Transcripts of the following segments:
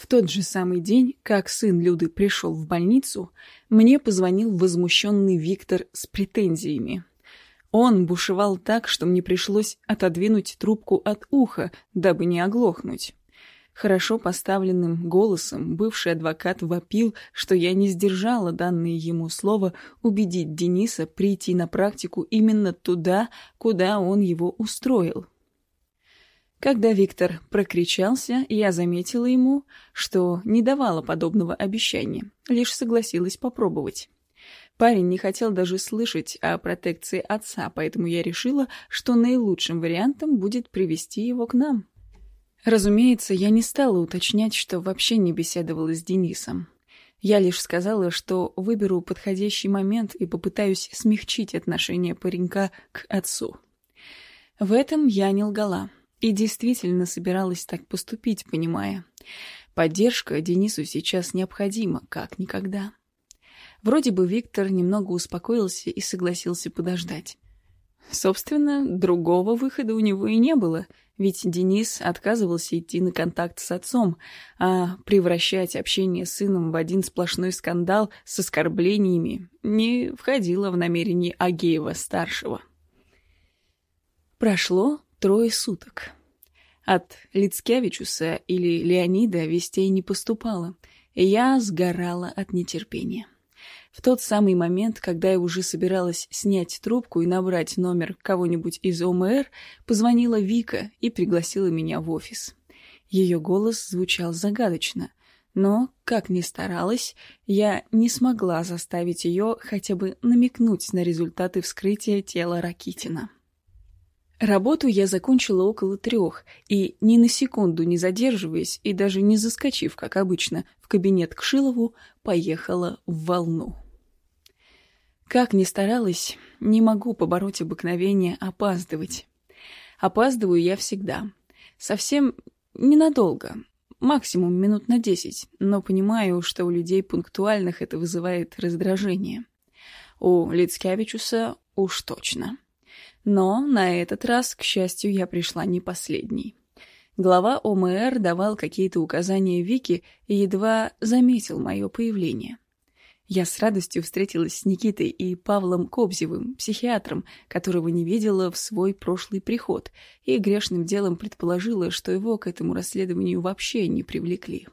В тот же самый день, как сын Люды пришел в больницу, мне позвонил возмущенный Виктор с претензиями. Он бушевал так, что мне пришлось отодвинуть трубку от уха, дабы не оглохнуть. Хорошо поставленным голосом бывший адвокат вопил, что я не сдержала данное ему слово убедить Дениса прийти на практику именно туда, куда он его устроил. Когда Виктор прокричался, я заметила ему, что не давала подобного обещания, лишь согласилась попробовать. Парень не хотел даже слышать о протекции отца, поэтому я решила, что наилучшим вариантом будет привести его к нам. Разумеется, я не стала уточнять, что вообще не беседовала с Денисом. Я лишь сказала, что выберу подходящий момент и попытаюсь смягчить отношение паренька к отцу. В этом я не лгала. И действительно собиралась так поступить, понимая. Поддержка Денису сейчас необходима, как никогда. Вроде бы Виктор немного успокоился и согласился подождать. Собственно, другого выхода у него и не было, ведь Денис отказывался идти на контакт с отцом, а превращать общение с сыном в один сплошной скандал с оскорблениями не входило в намерение Агеева-старшего. Прошло трое суток. От Лицкевичуса или Леонида вестей не поступало, я сгорала от нетерпения. В тот самый момент, когда я уже собиралась снять трубку и набрать номер кого-нибудь из ОМР, позвонила Вика и пригласила меня в офис. Ее голос звучал загадочно, но, как ни старалась, я не смогла заставить ее хотя бы намекнуть на результаты вскрытия тела Ракитина. Работу я закончила около трех, и ни на секунду не задерживаясь и даже не заскочив, как обычно, в кабинет к Шилову, поехала в волну. Как ни старалась, не могу побороть обыкновение опаздывать. Опаздываю я всегда. Совсем ненадолго, максимум минут на десять, но понимаю, что у людей пунктуальных это вызывает раздражение. У Лицкевичуса уж точно. Но на этот раз, к счастью, я пришла не последней. Глава ОМР давал какие-то указания Вике и едва заметил мое появление. Я с радостью встретилась с Никитой и Павлом Кобзевым, психиатром, которого не видела в свой прошлый приход, и грешным делом предположила, что его к этому расследованию вообще не привлекли.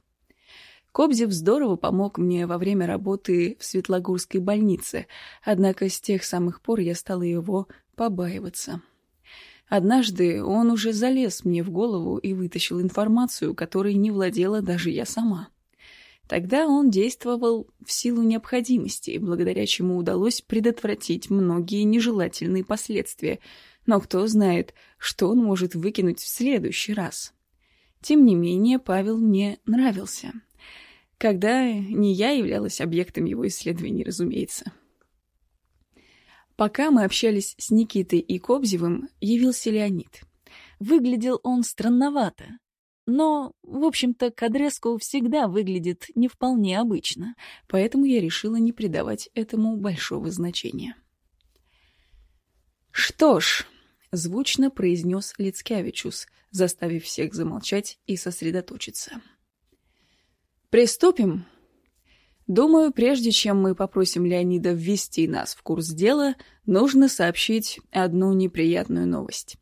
Кобзев здорово помог мне во время работы в Светлогорской больнице, однако с тех самых пор я стала его побаиваться. Однажды он уже залез мне в голову и вытащил информацию, которой не владела даже я сама. Тогда он действовал в силу необходимости, благодаря чему удалось предотвратить многие нежелательные последствия, но кто знает, что он может выкинуть в следующий раз. Тем не менее, Павел мне нравился. Когда не я являлась объектом его исследований, разумеется. Пока мы общались с Никитой и Кобзевым, явился Леонид. Выглядел он странновато. Но, в общем-то, Кадреску всегда выглядит не вполне обычно, поэтому я решила не придавать этому большого значения. «Что ж», — звучно произнес Лицкевичус, заставив всех замолчать и сосредоточиться. «Приступим?» Думаю, прежде чем мы попросим Леонида ввести нас в курс дела, нужно сообщить одну неприятную новость.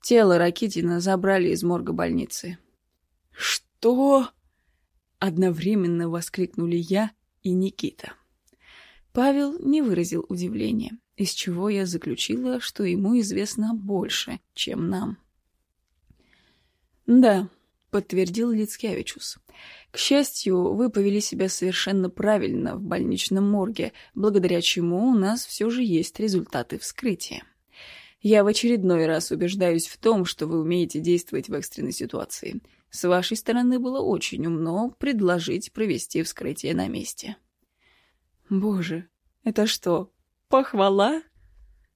Тело Ракитина забрали из морга больницы. «Что?» — одновременно воскликнули я и Никита. Павел не выразил удивления, из чего я заключила, что ему известно больше, чем нам. «Да», — подтвердил Лицкевичус. К счастью, вы повели себя совершенно правильно в больничном морге, благодаря чему у нас все же есть результаты вскрытия. Я в очередной раз убеждаюсь в том, что вы умеете действовать в экстренной ситуации. С вашей стороны было очень умно предложить провести вскрытие на месте. Боже, это что, похвала?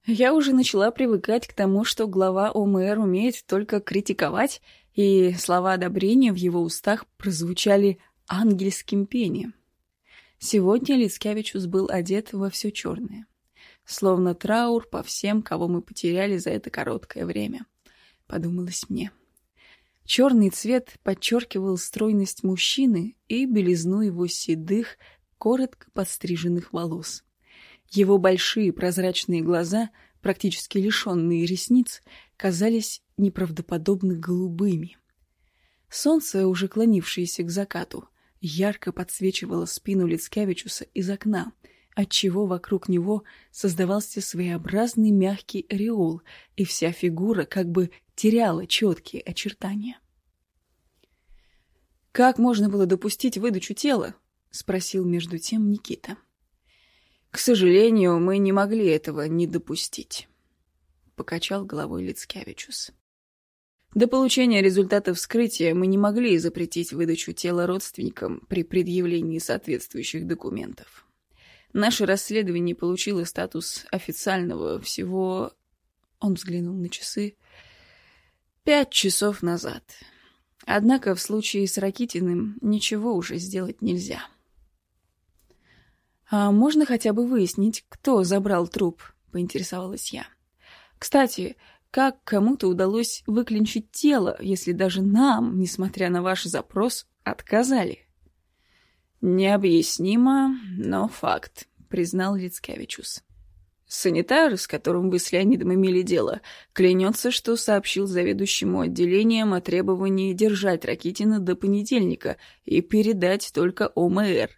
Я уже начала привыкать к тому, что глава ОМР умеет только критиковать и слова одобрения в его устах прозвучали ангельским пением. Сегодня Лицкевичус был одет во все черное. Словно траур по всем, кого мы потеряли за это короткое время. Подумалось мне. Черный цвет подчеркивал стройность мужчины и белизну его седых, коротко подстриженных волос. Его большие прозрачные глаза, практически лишенные ресниц, казались неправдоподобно голубыми. Солнце, уже клонившееся к закату, ярко подсвечивало спину Лицкевичуса из окна, отчего вокруг него создавался своеобразный мягкий ореол, и вся фигура как бы теряла четкие очертания. «Как можно было допустить выдачу тела?» — спросил между тем Никита. «К сожалению, мы не могли этого не допустить», — покачал головой Лицкевичус. До получения результатов вскрытия мы не могли запретить выдачу тела родственникам при предъявлении соответствующих документов. Наше расследование получило статус официального всего... Он взглянул на часы. Пять часов назад. Однако в случае с Ракитиным ничего уже сделать нельзя. «А можно хотя бы выяснить, кто забрал труп?» — поинтересовалась я. «Кстати, как кому-то удалось выклинчить тело, если даже нам, несмотря на ваш запрос, отказали?» «Необъяснимо, но факт», — признал Лицкевичус. Санитар, с которым вы с Леонидом имели дело, клянется, что сообщил заведующему отделением о требовании держать Ракитина до понедельника и передать только ОМР.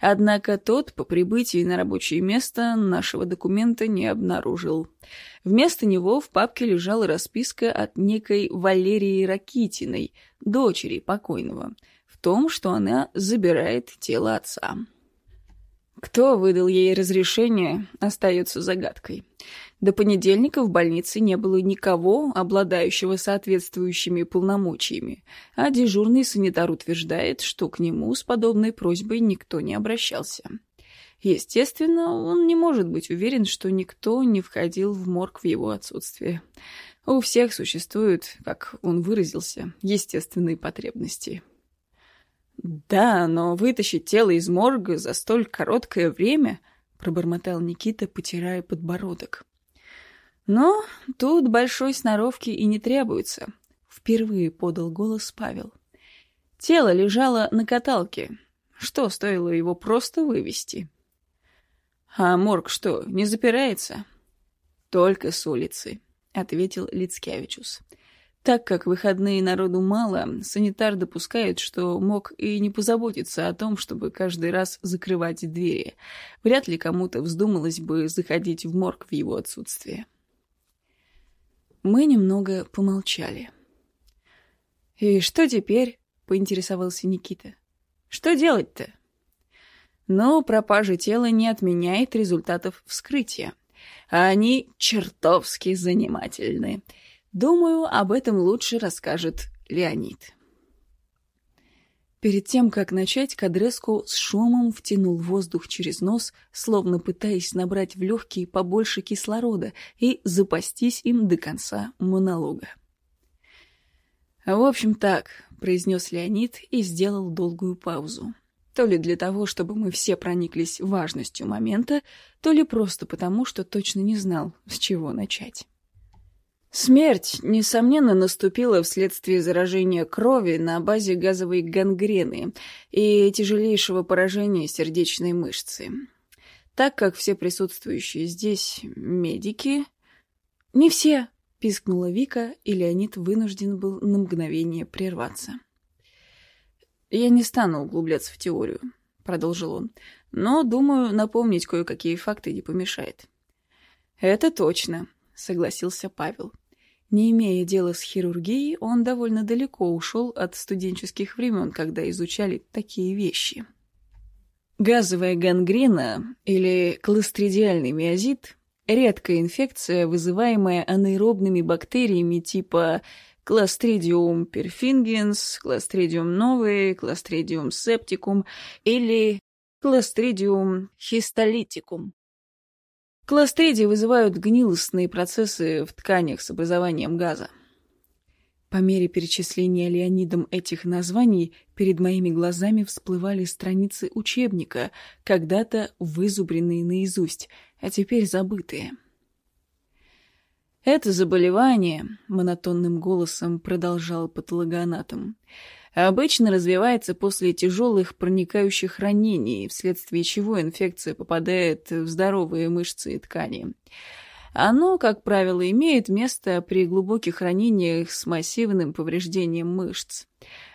Однако тот по прибытии на рабочее место нашего документа не обнаружил. Вместо него в папке лежала расписка от некой Валерии Ракитиной, дочери покойного, в том, что она забирает тело отца. Кто выдал ей разрешение, остается загадкой. До понедельника в больнице не было никого, обладающего соответствующими полномочиями, а дежурный санитар утверждает, что к нему с подобной просьбой никто не обращался. Естественно, он не может быть уверен, что никто не входил в морг в его отсутствие. У всех существуют, как он выразился, естественные потребности. «Да, но вытащить тело из морга за столь короткое время...» — пробормотал Никита, потирая подбородок. «Но тут большой сноровки и не требуется», — впервые подал голос Павел. «Тело лежало на каталке. Что стоило его просто вывести?» «А морг что, не запирается?» «Только с улицы», — ответил Лицкевичус. Так как выходные народу мало, санитар допускает, что мог и не позаботиться о том, чтобы каждый раз закрывать двери. Вряд ли кому-то вздумалось бы заходить в морг в его отсутствие. Мы немного помолчали. «И что теперь?» — поинтересовался Никита. «Что делать-то?» Но пропажа тела не отменяет результатов вскрытия. Они чертовски занимательны. Думаю, об этом лучше расскажет Леонид. Перед тем, как начать, Кадреску с шумом втянул воздух через нос, словно пытаясь набрать в легкие побольше кислорода и запастись им до конца монолога. «В общем, так», — произнес Леонид и сделал долгую паузу. То ли для того, чтобы мы все прониклись важностью момента, то ли просто потому, что точно не знал, с чего начать. Смерть, несомненно, наступила вследствие заражения крови на базе газовой гангрены и тяжелейшего поражения сердечной мышцы. Так как все присутствующие здесь медики... «Не все!» — пискнула Вика, и Леонид вынужден был на мгновение прерваться. «Я не стану углубляться в теорию», — продолжил он, «но, думаю, напомнить кое-какие факты не помешает». «Это точно», — согласился Павел. Не имея дела с хирургией, он довольно далеко ушел от студенческих времен, когда изучали такие вещи. Газовая гангрена или кластридиальный миозит – редкая инфекция, вызываемая анаэробными бактериями типа Clostridium perfringens, Clostridium novae, Clostridium septicum или Clostridium histolyticum. Кластридии вызывают гнилостные процессы в тканях с образованием газа. По мере перечисления Леонидом этих названий перед моими глазами всплывали страницы учебника, когда-то вызубренные наизусть, а теперь забытые. Это заболевание, монотонным голосом продолжал патологоанатом, обычно развивается после тяжелых проникающих ранений, вследствие чего инфекция попадает в здоровые мышцы и ткани. Оно, как правило, имеет место при глубоких ранениях с массивным повреждением мышц.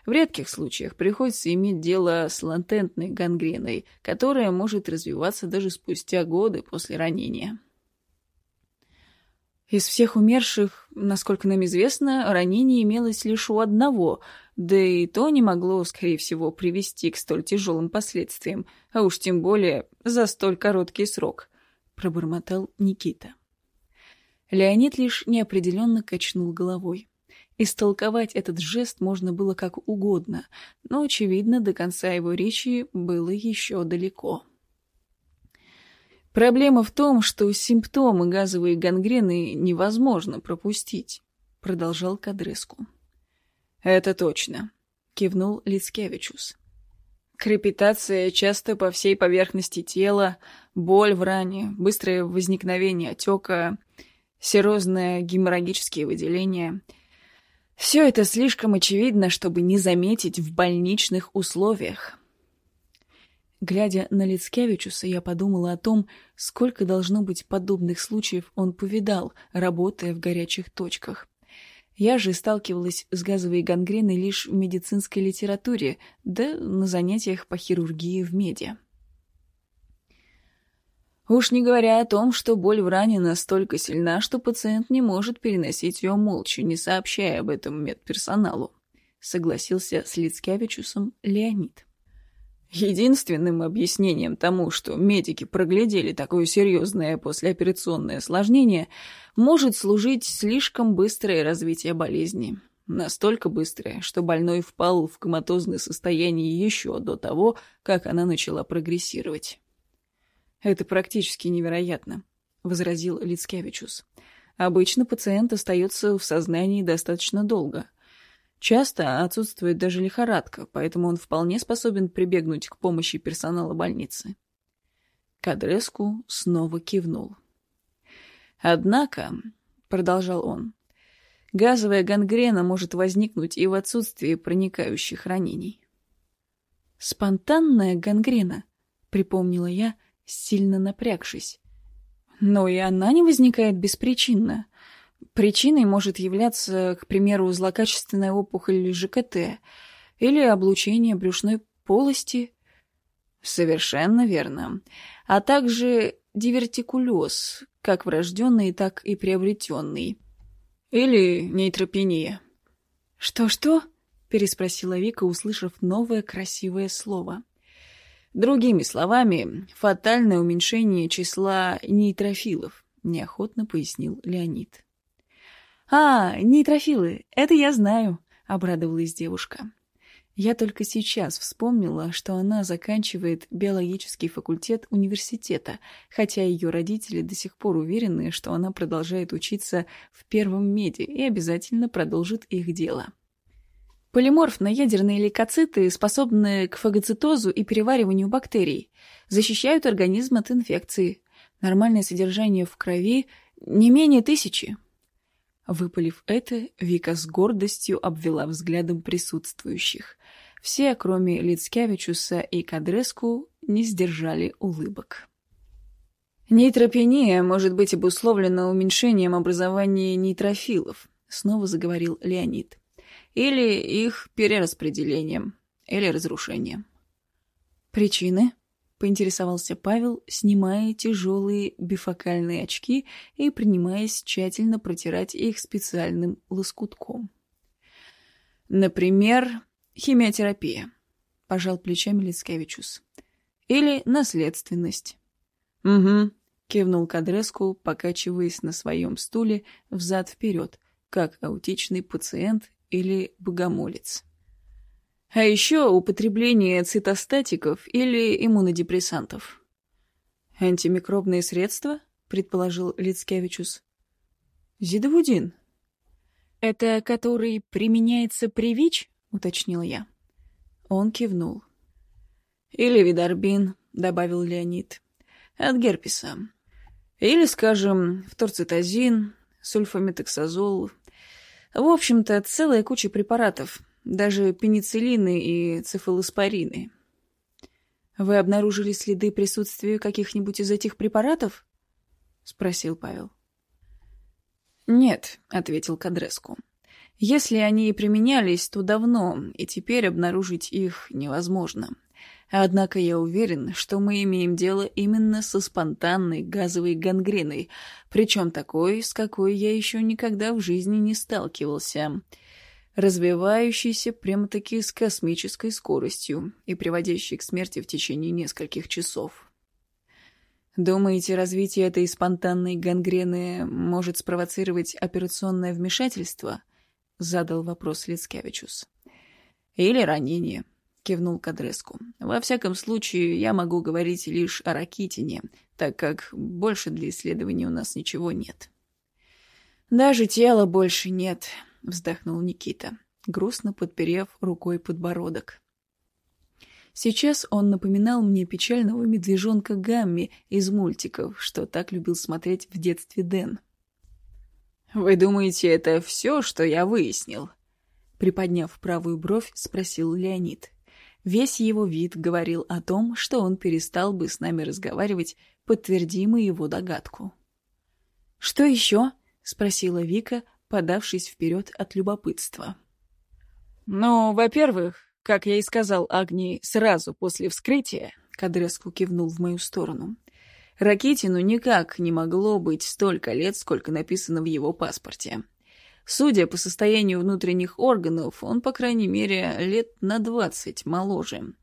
В редких случаях приходится иметь дело с латентной гангреной, которая может развиваться даже спустя годы после ранения. Из всех умерших, насколько нам известно, ранение имелось лишь у одного, да и то не могло, скорее всего, привести к столь тяжелым последствиям, а уж тем более за столь короткий срок, — пробормотал Никита. Леонид лишь неопределенно качнул головой. Истолковать этот жест можно было как угодно, но, очевидно, до конца его речи было еще далеко. «Проблема в том, что симптомы газовой гангрены невозможно пропустить», — продолжал Кадреску. «Это точно», — кивнул Лицкевичус. Крепитация часто по всей поверхности тела, боль в ране, быстрое возникновение отека — серозные геморрагические выделения. Все это слишком очевидно, чтобы не заметить в больничных условиях. Глядя на Лицкевичуса, я подумала о том, сколько должно быть подобных случаев он повидал, работая в горячих точках. Я же сталкивалась с газовой гангреной лишь в медицинской литературе, да на занятиях по хирургии в меди. Уж не говоря о том, что боль в ране настолько сильна, что пациент не может переносить ее молча, не сообщая об этом медперсоналу, согласился с Лицкевичусом Леонид. Единственным объяснением тому, что медики проглядели такое серьезное послеоперационное осложнение, может служить слишком быстрое развитие болезни. Настолько быстрое, что больной впал в коматозное состояние еще до того, как она начала прогрессировать. «Это практически невероятно», — возразил Лицкевичус. «Обычно пациент остается в сознании достаточно долго. Часто отсутствует даже лихорадка, поэтому он вполне способен прибегнуть к помощи персонала больницы». Кадреску снова кивнул. «Однако», — продолжал он, — «газовая гангрена может возникнуть и в отсутствии проникающих ранений». «Спонтанная гангрена», — припомнила я, — сильно напрягшись. Но и она не возникает беспричинно. Причиной может являться, к примеру, злокачественная опухоль ЖКТ или облучение брюшной полости. Совершенно верно. А также дивертикулез, как врожденный, так и приобретенный. Или нейтропения. «Что-что?» — переспросила Вика, услышав новое красивое слово. Другими словами, фатальное уменьшение числа нейтрофилов, неохотно пояснил Леонид. «А, нейтрофилы, это я знаю», — обрадовалась девушка. Я только сейчас вспомнила, что она заканчивает биологический факультет университета, хотя ее родители до сих пор уверены, что она продолжает учиться в первом меди и обязательно продолжит их дело. Полиморфно-ядерные лейкоциты, способные к фагоцитозу и перевариванию бактерий, защищают организм от инфекции. Нормальное содержание в крови не менее тысячи. Выпалив это, Вика с гордостью обвела взглядом присутствующих. Все, кроме Лицкевичуса и Кадреску, не сдержали улыбок. «Нейтропения может быть обусловлена уменьшением образования нейтрофилов», — снова заговорил Леонид или их перераспределением, или разрушением. Причины? Поинтересовался Павел, снимая тяжелые бифокальные очки и принимаясь тщательно протирать их специальным лоскутком. Например, химиотерапия, пожал плечами Лицкевичус. Или наследственность. Угу, кивнул Кадреску, покачиваясь на своем стуле взад-вперед, как аутичный пациент или богомолец. А еще употребление цитостатиков или иммунодепрессантов. «Антимикробные средства?» — предположил Лицкевичус. «Зидовудин». «Это который применяется при ВИЧ?» — уточнил я. Он кивнул. «Или видорбин», — добавил Леонид. «От герпеса. Или, скажем, вторцитозин, сульфаметоксазол. В общем-то, целая куча препаратов, даже пенициллины и цефалоспорины. «Вы обнаружили следы присутствия каких-нибудь из этих препаратов?» — спросил Павел. «Нет», — ответил Кадреску. «Если они и применялись, то давно, и теперь обнаружить их невозможно. Однако я уверен, что мы имеем дело именно со спонтанной газовой гангреной, причем такой, с какой я еще никогда в жизни не сталкивался» развивающийся прямо-таки с космической скоростью и приводящий к смерти в течение нескольких часов. Думаете, развитие этой спонтанной гангрены может спровоцировать операционное вмешательство? Задал вопрос Лицкевичус. Или ранение, кивнул Кадреску. Во всяком случае, я могу говорить лишь о ракитине, так как больше для исследований у нас ничего нет. Даже тела больше нет, вздохнул Никита, грустно подперев рукой подбородок. Сейчас он напоминал мне печального медвежонка Гамми из мультиков, что так любил смотреть в детстве Дэн. «Вы думаете, это все, что я выяснил?» Приподняв правую бровь, спросил Леонид. Весь его вид говорил о том, что он перестал бы с нами разговаривать, подтвердим его догадку. «Что еще?» — спросила Вика, подавшись вперед от любопытства. «Ну, во-первых, как я и сказал Агнии сразу после вскрытия, Кадреску кивнул в мою сторону, Ракитину никак не могло быть столько лет, сколько написано в его паспорте. Судя по состоянию внутренних органов, он, по крайней мере, лет на двадцать моложе.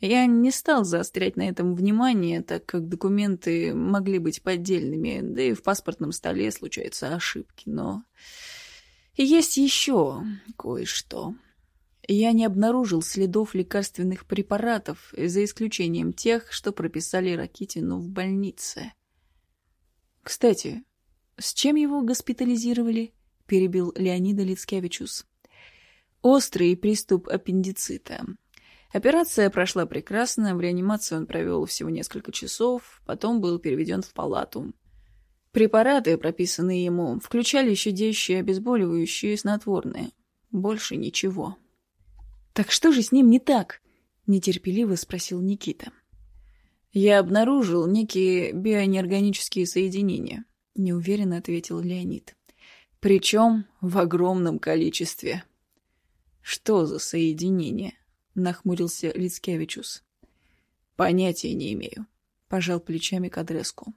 Я не стал заострять на этом внимание, так как документы могли быть поддельными, да и в паспортном столе случаются ошибки, но... Есть еще кое-что я не обнаружил следов лекарственных препаратов, за исключением тех, что прописали Ракитину в больнице. «Кстати, с чем его госпитализировали?» — перебил Леонида Лицкевичус. «Острый приступ аппендицита. Операция прошла прекрасно, в реанимации он провел всего несколько часов, потом был переведен в палату. Препараты, прописанные ему, включали щадящие, обезболивающие и снотворные. Больше ничего». «Так что же с ним не так?» — нетерпеливо спросил Никита. «Я обнаружил некие бионеорганические соединения», — неуверенно ответил Леонид. «Причем в огромном количестве». «Что за соединение?» — нахмурился Лицкевичус. «Понятия не имею», — пожал плечами Кадреску.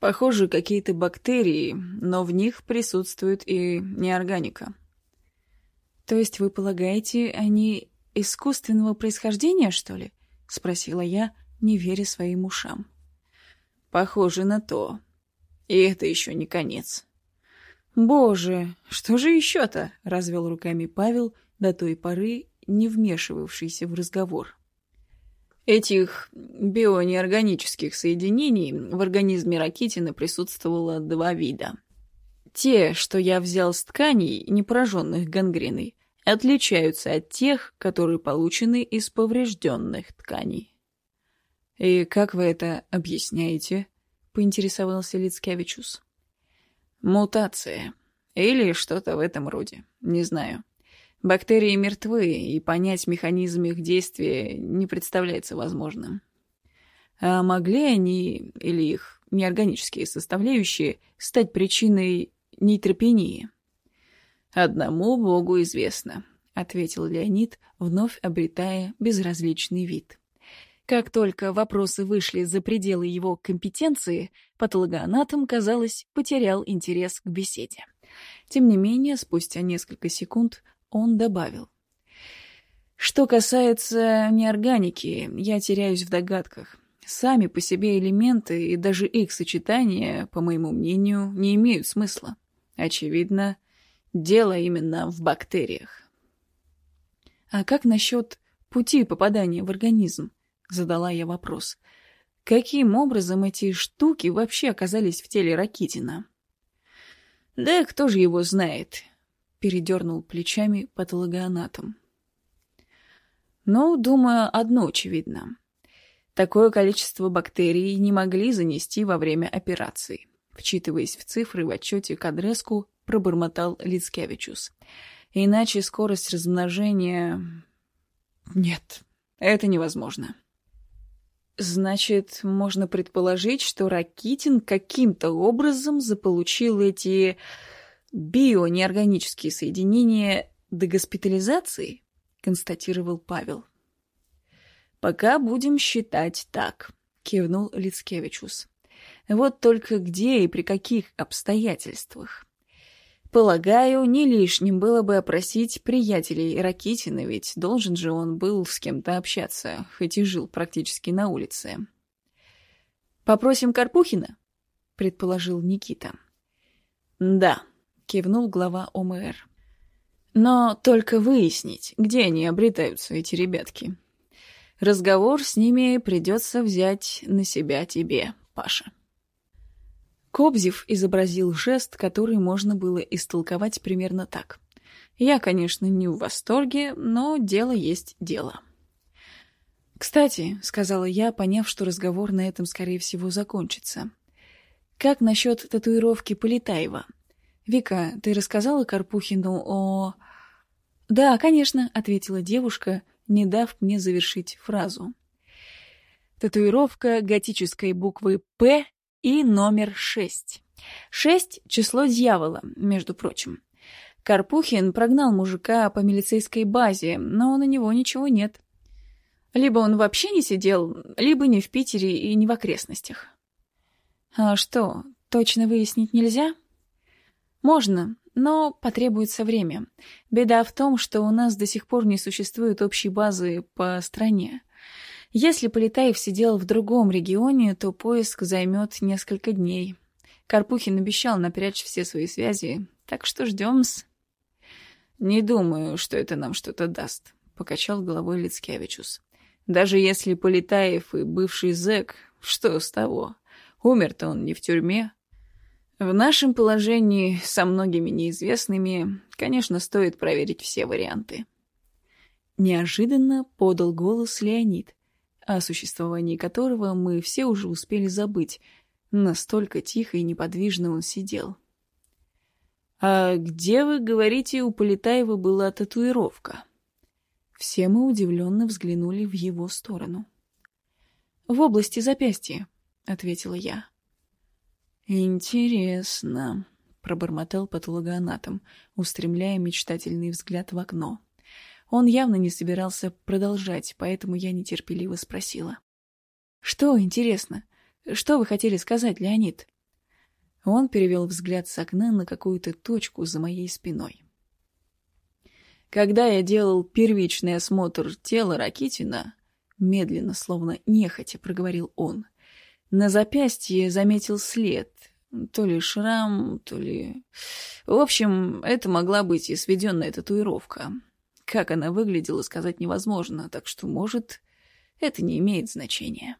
«Похоже, какие-то бактерии, но в них присутствует и неорганика. «То есть вы полагаете, они искусственного происхождения, что ли?» — спросила я, не веря своим ушам. «Похоже на то. И это еще не конец». «Боже, что же еще-то?» — развел руками Павел, до той поры не вмешивавшийся в разговор. Этих бионеорганических соединений в организме Ракитина присутствовало два вида. Те, что я взял с тканей, не пораженных гангреной, отличаются от тех, которые получены из поврежденных тканей. «И как вы это объясняете?» — поинтересовался Лицкевичус. «Мутация. Или что-то в этом роде. Не знаю. Бактерии мертвы, и понять механизм их действия не представляется возможным. А могли они, или их неорганические составляющие, стать причиной нейтропении?» «Одному Богу известно», — ответил Леонид, вновь обретая безразличный вид. Как только вопросы вышли за пределы его компетенции, патологоанатом, казалось, потерял интерес к беседе. Тем не менее, спустя несколько секунд он добавил. Что касается неорганики, я теряюсь в догадках. Сами по себе элементы и даже их сочетания, по моему мнению, не имеют смысла. Очевидно, Дело именно в бактериях. «А как насчет пути попадания в организм?» — задала я вопрос. «Каким образом эти штуки вообще оказались в теле Ракитина?» «Да кто же его знает?» — передернул плечами патологоанатом. «Ну, думаю, одно очевидно. Такое количество бактерий не могли занести во время операции. Вчитываясь в цифры в отчете Кадреску, пробормотал Лицкевичус. Иначе скорость размножения... Нет, это невозможно. Значит, можно предположить, что Ракитин каким-то образом заполучил эти бионеорганические соединения до госпитализации, констатировал Павел. Пока будем считать так, кивнул Лицкевичус. Вот только где и при каких обстоятельствах? Полагаю, не лишним было бы опросить приятелей Ракитина, ведь должен же он был с кем-то общаться, хоть и жил практически на улице. «Попросим Карпухина?» — предположил Никита. «Да», — кивнул глава ОМР. «Но только выяснить, где они обретаются, эти ребятки. Разговор с ними придется взять на себя тебе, Паша». Кобзев изобразил жест, который можно было истолковать примерно так. «Я, конечно, не в восторге, но дело есть дело». «Кстати», — сказала я, поняв, что разговор на этом, скорее всего, закончится. «Как насчет татуировки Полетаева? Вика, ты рассказала Карпухину о...» «Да, конечно», — ответила девушка, не дав мне завершить фразу. Татуировка готической буквы «П» и номер шесть. Шесть — число дьявола, между прочим. Карпухин прогнал мужика по милицейской базе, но на него ничего нет. Либо он вообще не сидел, либо не в Питере и не в окрестностях. А что, точно выяснить нельзя? Можно, но потребуется время. Беда в том, что у нас до сих пор не существует общей базы по стране. Если Полетаев сидел в другом регионе, то поиск займет несколько дней. Карпухин обещал напрячь все свои связи, так что ждем-с. «Не думаю, что это нам что-то даст», — покачал головой Лицкевичус. «Даже если Полетаев и бывший зэк, что с того? Умер-то он не в тюрьме». В нашем положении со многими неизвестными, конечно, стоит проверить все варианты. Неожиданно подал голос Леонид, о существовании которого мы все уже успели забыть. Настолько тихо и неподвижно он сидел. «А где, вы говорите, у Полетаева была татуировка?» Все мы удивленно взглянули в его сторону. «В области запястья», — ответила я. «Интересно», — пробормотал патологоанатом, устремляя мечтательный взгляд в окно. Он явно не собирался продолжать, поэтому я нетерпеливо спросила. «Что интересно? Что вы хотели сказать, Леонид?» Он перевел взгляд с окна на какую-то точку за моей спиной. Когда я делал первичный осмотр тела Ракитина, медленно, словно нехотя, проговорил он, на запястье заметил след, то ли шрам, то ли... В общем, это могла быть и сведенная татуировка. Как она выглядела, сказать невозможно, так что, может, это не имеет значения.